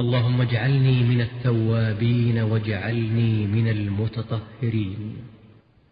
اللهم اجعلني من التوابين واجعلني من المتطهرين.